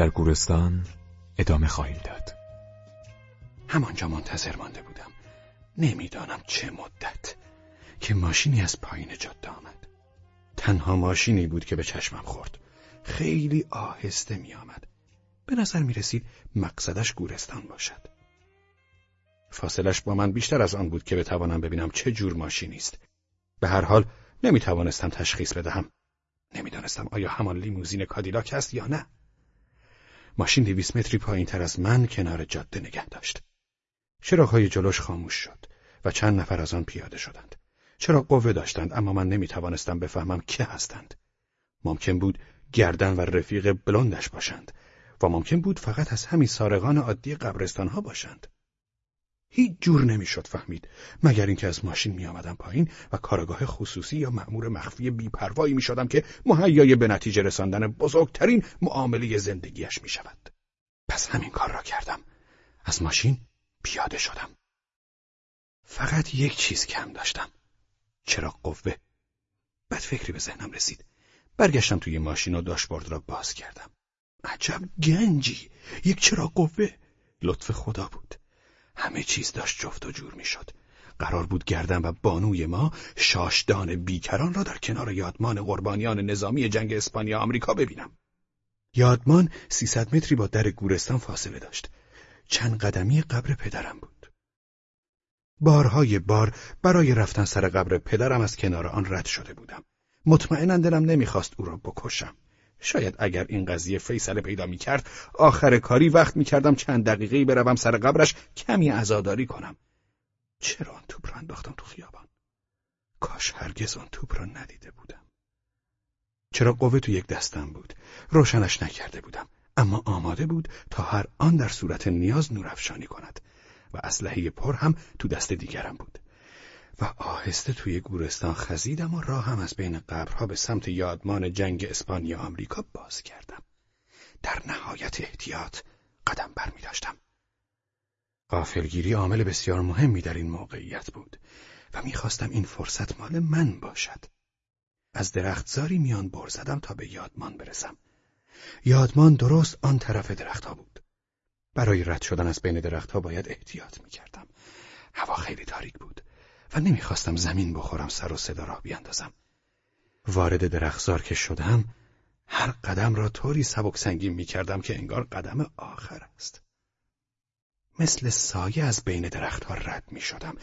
در گورستان ادامه خواهیم داد. همانجا منتظر مانده بودم. نمی‌دانم چه مدت که ماشینی از پایین جاده آمد. تنها ماشینی بود که به چشمم خورد. خیلی آهسته می آمد. به نظر می رسید مقصدش گورستان باشد. فاصلش با من بیشتر از آن بود که بتوانم ببینم چه جور ماشینی است. به هر حال نمی توانستم تشخیص بدهم. نمی‌دانستم آیا همان لیموزین کادیلاک است یا نه. ماشین دویست متری پایین تر از من کنار جاده نگه داشت. چراغهای جلوش خاموش شد و چند نفر از آن پیاده شدند. چرا قوه داشتند اما من نمی توانستم بفهمم که هستند. ممکن بود گردن و رفیق بلندش باشند و ممکن بود فقط از همین سارقان عادی قبرستان ها باشند. هیچ جور نمی‌شد فهمید مگر اینکه از ماشین می آمدم پایین و کارگاه خصوصی یا مأمور مخفی بیپروایی می شدم که مهیای به نتیجه رساندن بزرگترین معامله زندگیش می شود. پس همین کار را کردم. از ماشین پیاده شدم. فقط یک چیز کم داشتم. چرا قوه؟ بعد فکری به ذهنم رسید. برگشتم توی ماشین و داشبورد را باز کردم. عجب گنجی! یک چرا قوه؟ لطف خدا بود. همه چیز داشت جفت و جور می‌شد. قرار بود گردن و بانوی ما شاشدان بیکران را در کنار یادمان قربانیان نظامی جنگ اسپانیا آمریکا ببینم. یادمان سیصد متری با در گورستان فاصله داشت. چند قدمی قبر پدرم بود. بارهای بار برای رفتن سر قبر پدرم از کنار آن رد شده بودم. مطمئنا دلم نمی‌خواست او را بکشم. شاید اگر این قضیه فیصله پیدا می کرد آخر کاری وقت می کردم چند دقیقه بروم سر قبرش کمی عزاداری کنم. چرا آن توپ را انداختم تو خیابان؟ کاش هرگز آن توپ را ندیده بودم. چرا قوه تو یک دستم بود؟ روشنش نکرده بودم. اما آماده بود تا هر آن در صورت نیاز نورافشانی کند. و اسلحه پر هم تو دست دیگرم بود. و آهسته توی گورستان خزیدم و راهم از بین قبرها به سمت یادمان جنگ اسپانیا آمریکا باز کردم. در نهایت احتیاط قدم بر می داشتم. غافلگیری عامل بسیار مهمی در این موقعیت بود و می‌خواستم این فرصت مال من باشد. از درختزاری میان بر زدم تا به یادمان برسم. یادمان درست آن طرف درختها بود. برای رد شدن از بین درختها باید احتیاط می‌کردم. هوا خیلی تاریک بود. و نمی‌خواستم زمین بخورم سر و صدا راه بیاندازم. وارد درخزار که شدم هر قدم را طوری سبک سنگین می کردم که انگار قدم آخر است. مثل سایه از بین درختها رد می شدم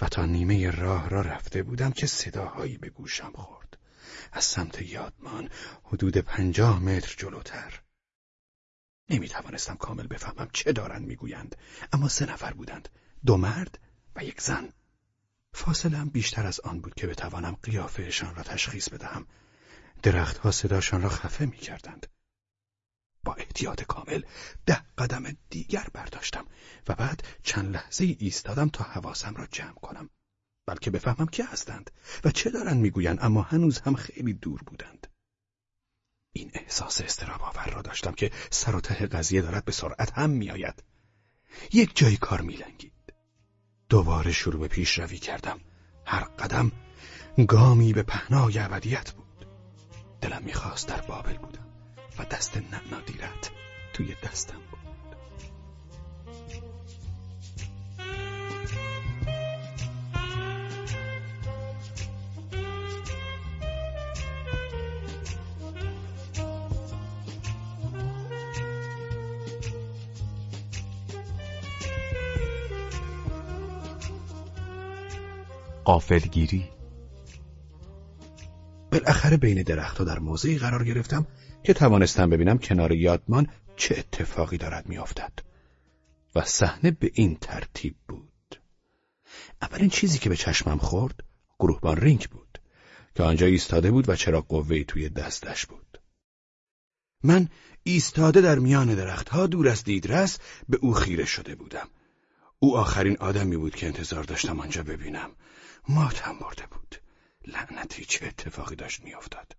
و تا نیمه راه را رفته بودم که صداهایی به گوشم خورد. از سمت یادمان حدود پنجاه متر جلوتر. نمی توانستم کامل بفهمم چه دارند می‌گویند اما سه نفر بودند دو مرد و یک زن فاصلم بیشتر از آن بود که بتوانم قیافهشان را تشخیص بدهم. درختها صداشان را خفه می کردند. با احتیاط کامل ده قدم دیگر برداشتم و بعد چند لحظه ایستادم تا حواسم را جمع کنم. بلکه بفهمم که هستند و چه دارند می‌گویند اما هنوز هم خیلی دور بودند. این احساس استراب آور را داشتم که سر و ته قضیه دارد به سرعت هم میآید. یک جایی کار میلنگید. دوباره شروع به پیشروی کردم. هر قدم گامی به پهنای ابدیت بود. دلم می‌خواست در بابل بودم و دست نعنادیرت توی دستم بود. قافلگیری بالاخره بین درختها در موضعی قرار گرفتم که توانستم ببینم کنار یادمان چه اتفاقی دارد میافتد. و صحنه به این ترتیب بود. اولین چیزی که به چشمم خورد گروهبان رینک بود که آنجا ایستاده بود و چرا قوهی توی دستش بود. من ایستاده در میان درختها دور از دیدرس به او خیره شده بودم. او آخرین آدمی بود که انتظار داشتم آنجا ببینم. ماتم برده بود. لعنتی چه اتفاقی داشت میافتاد.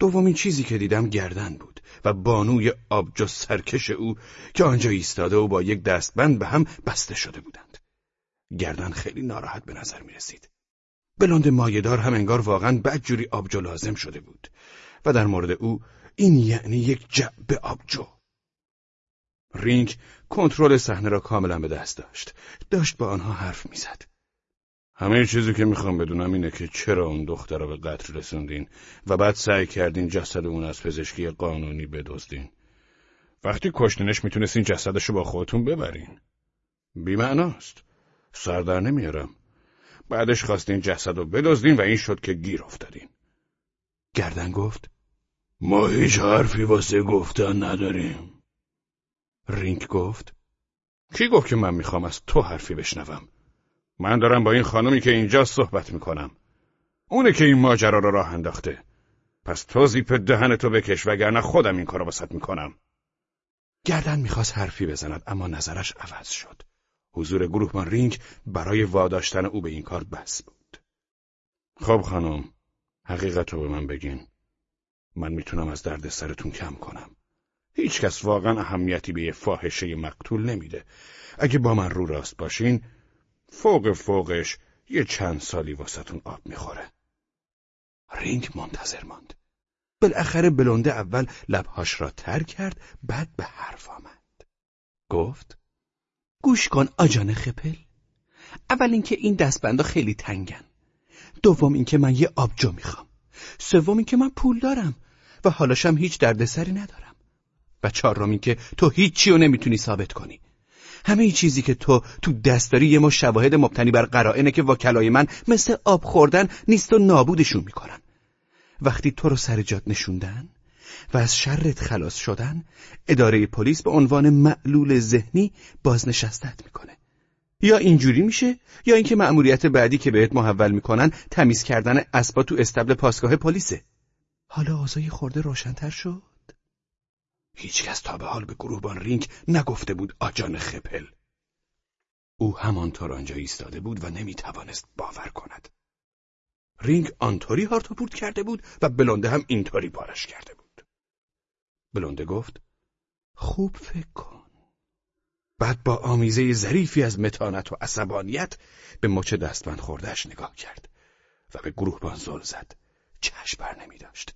دومین چیزی که دیدم گردن بود و بانوی آبجو سرکش او که آنجا ایستاده و با یک دستبند به هم بسته شده بودند. گردن خیلی ناراحت به نظر می رسید بلند مایدار هم انگار واقعا بدجوری آبجو لازم شده بود و در مورد او این یعنی یک جعبه آبجو رینگ کنترل صحنه را کاملا به دست داشت. داشت با آنها حرف می‌زد. همه چیزی که می‌خوام بدونم اینه که چرا اون دختر را به قتل رسوندین و بعد سعی کردین جسد اون از پزشکی قانونی بدزدین. وقتی کشتنش می‌تونستین جسدش رو با خودتون ببرین. بیمعناست. سردر نمیارم. بعدش خواستین جسد رو بدزدین و این شد که گیر افتادین. گردن گفت؟ ما هیچ حرفی واسه گفتن نداریم. رینگ گفت؟ کی گفت که من می‌خوام از تو حرفی بشنوم؟ من دارم با این خانمی که اینجا صحبت می‌کنم. اونه که این ماجرا را راه انداخته. پس تو زیپ دهن تو بکش وگرنه خودم این کارو واست می‌کنم. گردن می‌خواست حرفی بزند اما نظرش عوض شد. حضور گروهبان رینگ برای واداشتن او به این کار بس بود. خب خانم حقیقت رو به من بگین. من می‌تونم از درد سرتون کم کنم. هیچکس واقعا اهمیتی به یه فاحشه مقتول نمیده. اگه با من رو راست باشین فوق فوقش یه چند سالی واسهتون آب می‌خوره. رینگ منتظر ماند. بالاخره بلونده اول لبهاش را تر کرد بعد به حرف آمد. گفت گوش کن آجان خپل. اول اینکه این دستبندا خیلی تنگن. دوم اینکه من یه آبجو می‌خوام. سوم اینکه من پول دارم و حالاشم هیچ دردسری ندارم. و چهارم اینکه تو هیچی رو نمی‌تونی ثابت کنی. همه چیزی که تو تو دست داری یه ما شواهد مبتنی بر قرائنه که وکلای من مثل آب خوردن نیست و نابودشون می‌کنن. وقتی تو رو سر جاد نشوندن و از شرت خلاص شدن اداره پلیس به عنوان معلول ذهنی بازنشستت می‌کنه. یا اینجوری میشه یا اینکه مأموریت بعدی که بهت محول می‌کنن تمیز کردن اسبا تو اصطبل پاسگاه پلیسه. حالا قضایا یه خورده روشنتر شد هیچکس تا به حال به گروهبان رینگ نگفته بود آجان خپل. او همانطور آنجا ایستاده بود و نمی‌توانست باور کند. رینگ آنطوری هارت و پورت کرده بود و بلونده هم اینطوری پارش کرده بود. بلونده گفت خوب فکر کن. بعد با آمیزه ظریفی از متانت و عصبانیت به مچ دستبند خوردهش نگاه کرد و به گروهبان زل زد. چشم بر نمی داشت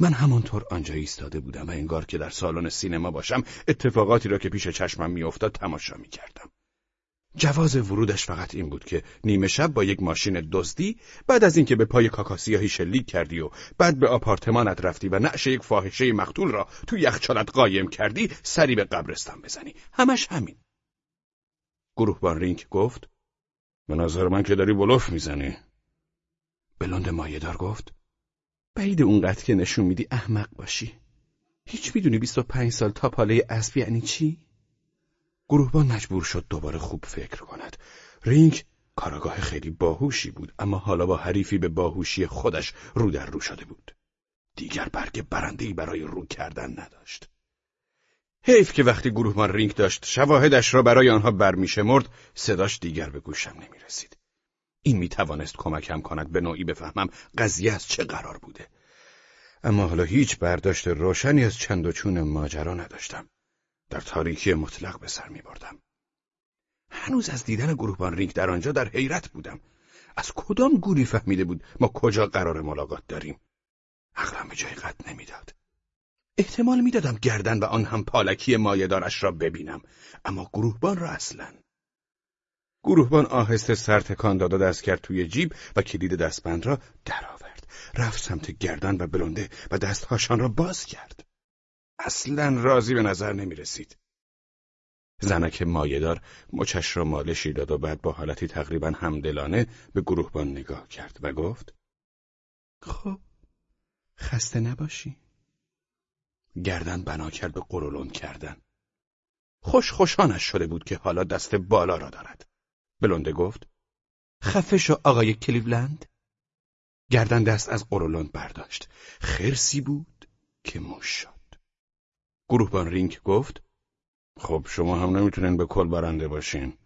من همانطور آنجا ایستاده بودم و انگار که در سالن سینما باشم اتفاقاتی را که پیش چشمم میافتاد تماشا می‌کردم. جواز ورودش فقط این بود که نیمه شب با یک ماشین دزدی بعد از اینکه به پای کاکاسیاهی شلیک کردی و بعد به آپارتمانت رفتی و نعش یک فاحشه مقتول را تو یخچالت قایم کردی سری به قبرستان بزنی. همش همین. گروهبان رینک گفت به نظر من که داری بلوف می‌زنی. بلند مایهدار گفت بعید اونقدر که نشون میدی احمق باشی. هیچ می‌دونی 25 سال تا پاله اسب یعنی چی؟ گروهبان مجبور شد دوباره خوب فکر کند. رینگ کاراگاه خیلی باهوشی بود اما حالا با حریفی به باهوشی خودش رو در رو شده بود. دیگر برگ برندهی برای رو کردن نداشت. حیف که وقتی گروهمان رینگ داشت شواهدش را برای آنها برمیشمرد صداش دیگر به گوشم نمی‌رسید. این می‌توانست کمکم کند به نوعی بفهمم قضیه از چه قرار بوده. اما حالا هیچ برداشت روشنی از چند و چون ماجرا نداشتم. در تاریکی مطلق به سر می بردم. هنوز از دیدن گروهبان رینگ در آنجا در حیرت بودم. از کدام گوری فهمیده بود ما کجا قرار ملاقات داریم؟ عقلم به جای قد نمی‌داد. احتمال می‌دادم گردن و آن هم پالکی مایهدارش را ببینم. اما گروهبان را اصلا گروهبان آهسته سر تکان داد و دست کرد توی جیب و کلید دستبند را درآورد. رفت سمت گردن و بلنده و دستهاشان را باز کرد. اصلا راضی به نظر نمی رسید. زنک مایهدار مچش را مالشی داد و بعد با حالتی تقریبا همدلانه به گروهبان نگاه کرد و گفت خب خسته نباشی. گردن بنا کرد به قرولون کردن. خوش خوشانش شده بود که حالا دست بالا را دارد. بلونده گفت خفه شو آقای کلیولند. گردن دست از قرولون برداشت. خرسی بود که موش شد. گروهبان رینگ گفت خب شما هم نمی‌تونین به کل برنده باشین.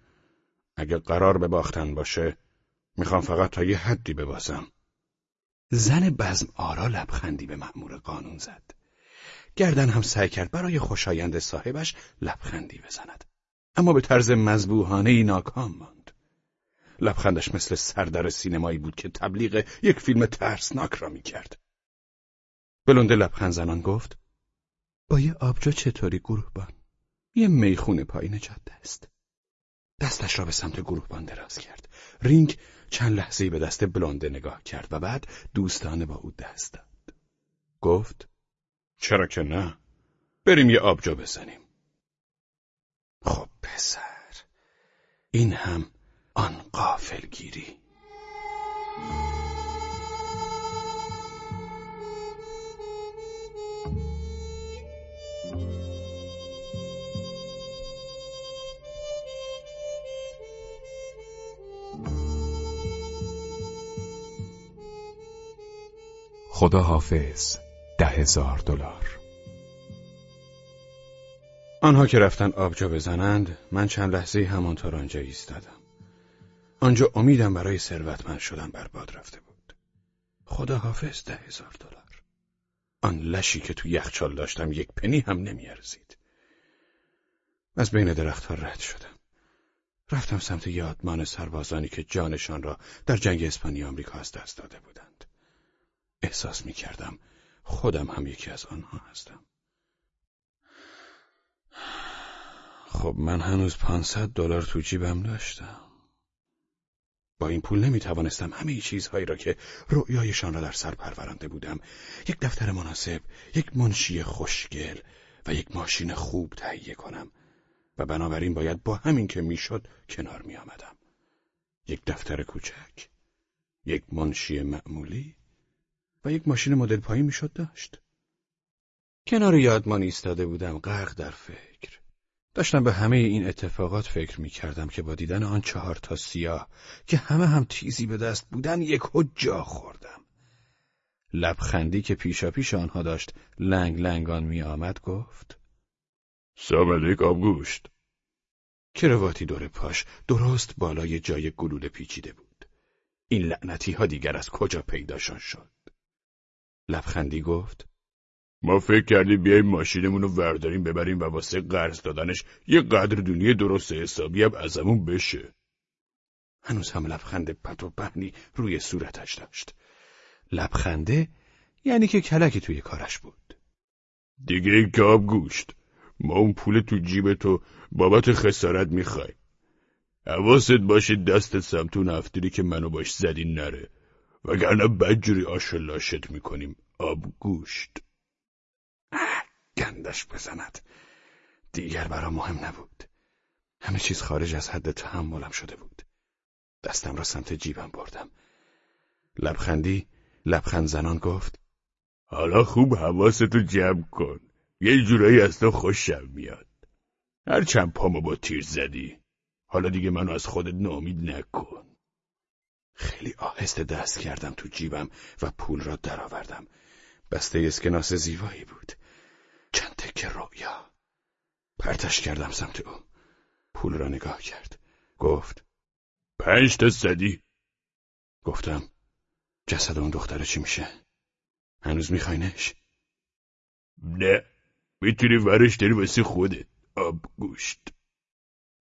اگه قرار به باختن باشه می‌خوام فقط تا یه حدی ببازم. زن بزم آرا لبخندی به مأمور قانون زد. گردن هم سعی کرد برای خوشایند صاحبش لبخندی بزند. اما به طرز مذبوحانه ناکام ماند. لبخندش مثل سردر سینمایی بود که تبلیغ یک فیلم ترسناک را می‌کرد بلونده لبخند زنان گفت با یه آبجو چطوری گروهبان؟ یه می‌خونه پایین جاده است. دستش را به سمت گروهبان دراز کرد. رینگ چند لحظه به دست بلونده نگاه کرد و بعد دوستانه با او دست داد. گفت چرا که نه؟ بریم یه آبجو بزنیم. خب پسر این هم آن قافلگیری خدا حافظ ده هزار دلار. آنها که رفتن آبجا بزنند من چند لحظه همانطور آنجا ایستادم. آنجا امیدم برای ثروتمند شدن برباد رفته بود. خدا حافظ ده هزار دلار. آن لشی که تو یخچال داشتم یک پنی هم نمیارزید. از بین درختها رد شدم. رفتم سمت یادمان سربازانی که جانشان را در جنگ اسپانیا آمریکا از دست داده بودند. احساس می کردم خودم هم یکی از آنها هستم. خب من هنوز پانصد دلار تو جیبم داشتم. با این پول نمی توانستم همه چیزهایی را که رؤیایشان را در سر پرورانده بودم یک دفتر مناسب، یک منشی خوشگل و یک ماشین خوب تهیه کنم و بنابراین باید با همین که می‌شد کنار می آمدم. یک دفتر کوچک، یک منشی معمولی و یک ماشین مدل پایی می‌شد داشت. کنار یادمان ایستاده بودم غرق در فکر. داشتم به همه این اتفاقات فکر می کردم که با دیدن آن چهار تا سیاه که همه هم تیزی به دست بودن یک جا خوردم. لبخندی که پیشا پیش آنها داشت لنگ لنگان می آمد گفت سلام علیک آبگوشت کرواتی دور پاش درست بالای جای گلوله پیچیده بود. این لعنتی ها دیگر از کجا پیداشان شد؟ لبخندی گفت ما فکر کردیم بیایم ماشینمون رو ورداریم ببریم و واسه قرض دادنش یه قدردونی درست حسابی هم ازمون بشه. هنوز هم لبخند پت و بهنی روی صورتش داشت. لبخنده یعنی که کلکی توی کارش بود. دیگه این کاب گوشت. ما اون پول تو جیب تو بابت خسارت می‌خوایم. حواست باشه دست سمتون افتری که منو باش زدی نره. وگرنه بدجوری آشلاشت می‌کنیم آب گوشت. گندش بزند. دیگر برا مهم نبود. همه چیز خارج از حد تحملم شده بود. دستم را سمت جیبم بردم. لبخندی لبخند زنان گفت حالا خوب حواستو جمع کن. یه جورایی از تو خوشم میاد. هر چند پامو با تیر زدی حالا دیگه منو از خودت نامید نکن. خیلی آهسته دست کردم تو جیبم و پول را درآوردم. بسته اسکناس زیبایی بود. چند تکه رویا پرتش کردم سمت او. پول را نگاه کرد. گفت پنج تا زدی. گفتم جسد اون دختره چی میشه؟ هنوز میخواینش نه می‌تونی ورش داری واسه خودت. آب گوشت.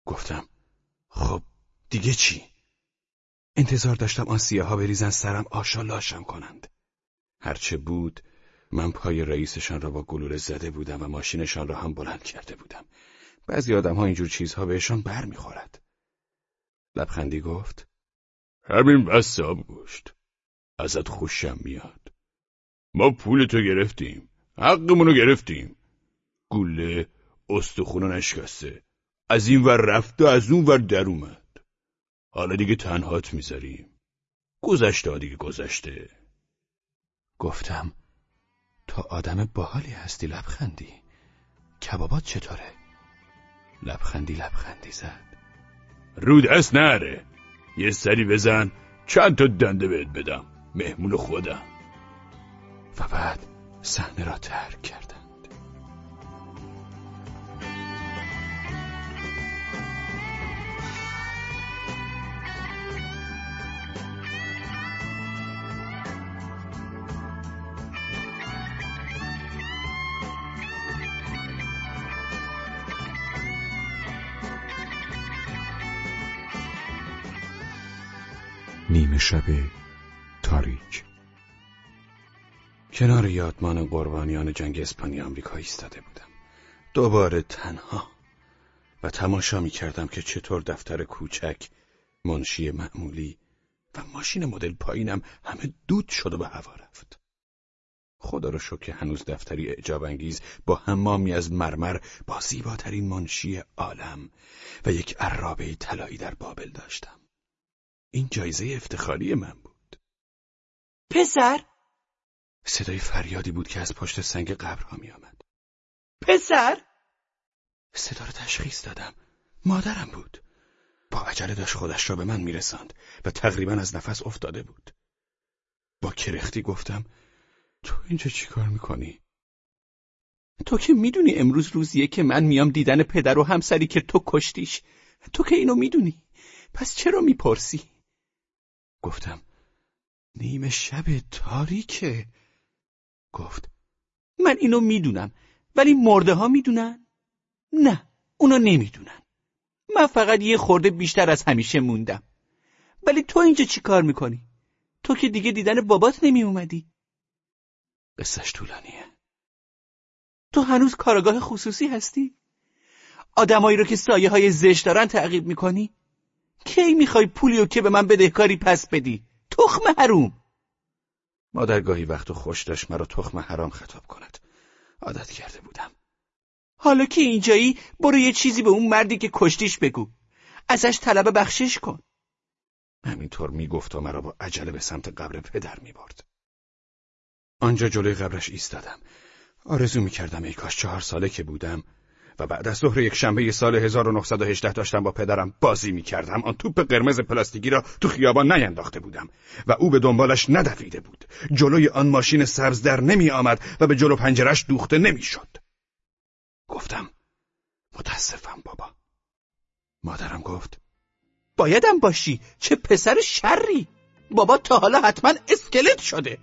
گفتم خب دیگه چی؟ انتظار داشتم آن سیاه ها بریزن سرم آشا لاشم کنند. هرچه بود من پای رئیسشان را با گلوله زده بودم و ماشینشان را هم بلند کرده بودم. بعضی آدم ها اینجور چیزها بهشان بر می‌خورد. لبخندی گفت همین بس آب گوشت. ازت خوشم میاد. ما پولتو گرفتیم. حقمونو گرفتیم. گوله استخونو نشکسته. از این ور رفت و از اون ور در اومد. حالا دیگه تنهات می‌ذاریم. گذشته دیگه گذشته. گفتم تو آدم باحالی هستی لبخندی. کبابات چطوره؟ لبخندی لبخندی زد. رود دست نره. یه سری بزن چند تا دنده بهت بدم. مهمون خودم. و بعد صحنه را ترک کرد شب تاریک. کنار یادمان قربانیان جنگ اسپانی آمریکا ایستاده بودم. دوباره تنها و تماشا می کردم که چطور دفتر کوچک منشی معمولی و ماشین مدل پایینم همه دود شد و به هوا رفت. خدا رو شکر هنوز دفتری اعجاب انگیز با حمامی از مرمر با زیباترین منشی عالم و یک عرابه طلایی در بابل داشتم. این جایزه افتخاری من بود. پسر؟ صدای فریادی بود که از پشت سنگ قبرها می آمد. پسر؟ صدا رو تشخیص دادم. مادرم بود. با عجله داشت خودش را به من میرساند و تقریبا از نفس افتاده بود. با کرختی گفتم تو اینجا چیکار می‌کنی؟ تو که می‌دونی امروز روزیه که من میام دیدن پدر و همسری که تو کشتیش. تو که اینو می‌دونی. پس چرا می‌پرسی؟ گفتم نیمه شب تاریکه گفت من اینو می‌دونم ولی مرده ها می‌دونن؟ نه اونا نمی‌دونن من فقط یه خورده بیشتر از همیشه موندم ولی تو اینجا چی کار می‌کنی؟ تو که دیگه دیدن بابات نمی اومدی قصهش طولانیه تو هنوز کارگاه خصوصی هستی؟ آدمایی رو که سایه های زشت دارن تعقیب می‌کنی؟ کی می‌خوای پولیو که به من بدهکاری پس بدی؟ تخم حروم. مادر گاهی وقت و خوش داشت مرا تخم حرام خطاب کند. عادت کرده بودم. حالا که اینجایی برو یه چیزی به اون مردی که کشتیش بگو. ازش طلب بخشش کن. همینطور می‌گفت و مرا با عجله به سمت قبر پدر می‌برد. آنجا جلوی قبرش ایستادم. آرزو می‌کردم ای کاش چهار ساله که بودم و بعد از ظهر یک شنبه سال 1918 داشتم با پدرم بازی می‌کردم. آن توپ قرمز پلاستیکی را تو خیابان نینداخته بودم و او به دنبالش ندویده بود. جلوی آن ماشین سبز در نمی آمد و به جلو پنجرش دوخته نمی‌شد. گفتم متاسفم بابا. مادرم گفت بایدم باشی چه پسر شری. بابا تا حالا حتما اسکلت شده.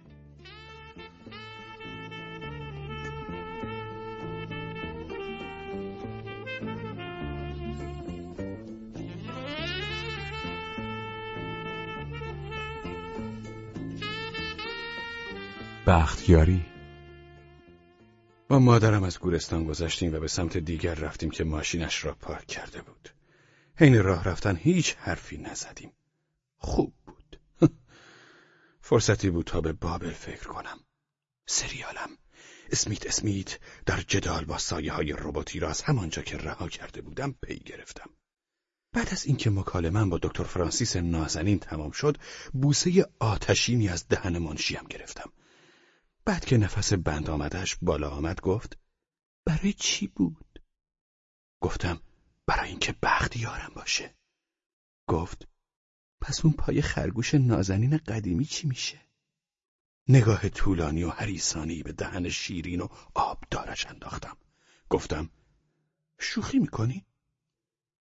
بختیاری. با مادرم از گورستان گذشتیم و به سمت دیگر رفتیم که ماشینش را پارک کرده بود. حین راه رفتن هیچ حرفی نزدیم. خوب بود. فرصتی بود تا به بابل فکر کنم. سریالم. اسمیت اسمیت در جدال با سایه های روبوتی را از همانجا که رها کرده بودم پی گرفتم. بعد از اینکه مکالمم با دکتر فرانسیس نازنین تمام شد بوسه آتشینی از دهن منشیم گرفتم. بعد که نفس بند آمدش بالا آمد گفت برای چی بود؟ گفتم برای اینکه بخت یارم باشه گفت پس اون پای خرگوش نازنین قدیمی چی میشه؟ نگاه طولانی و حریسانی به دهن شیرین و آبدارش انداختم گفتم شوخی می‌کنی؟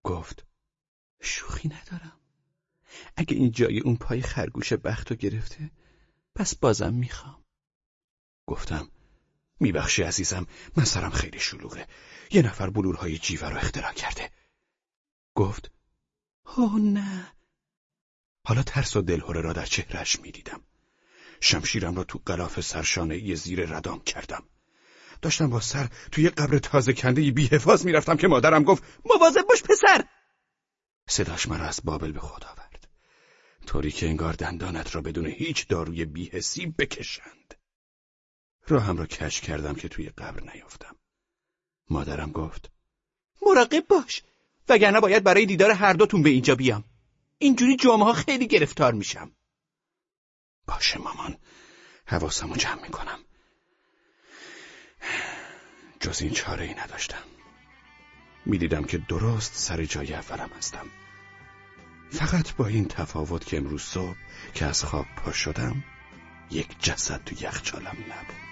گفت شوخی ندارم اگه این جای اون پای خرگوش بختو گرفته پس بازم می‌خوام گفتم میبخشی عزیزم من سرم خیلی شلوغه. یه نفر بلورهای جیوه رو اختراع کرده. گفت اوه نه. حالا ترس و دلهوره را در چهرش می‌دیدم. شمشیرم را تو قلاف سرشانه زیر ردام کردم. داشتم با سر توی قبر تازه کنده بی حفاظ می‌رفتم که مادرم گفت مواظب باش پسر! صداش مرا از بابل به خود آورد. طوری که انگار دندانت را بدون هیچ داروی بیهسی بکشند. راهم را کش کردم که توی قبر نیافتم مادرم گفت مراقب باش وگرنه باید برای دیدار هر دوتون به اینجا بیام. اینجوری جامعه ها خیلی گرفتار میشم. باشه مامان حواسمو جمع می‌کنم. جز این چاره ای نداشتم. می‌دیدم که درست سر جای اولم هستم. فقط با این تفاوت که امروز صبح که از خواب پا شدم یک جسد تو یخچالم نبود.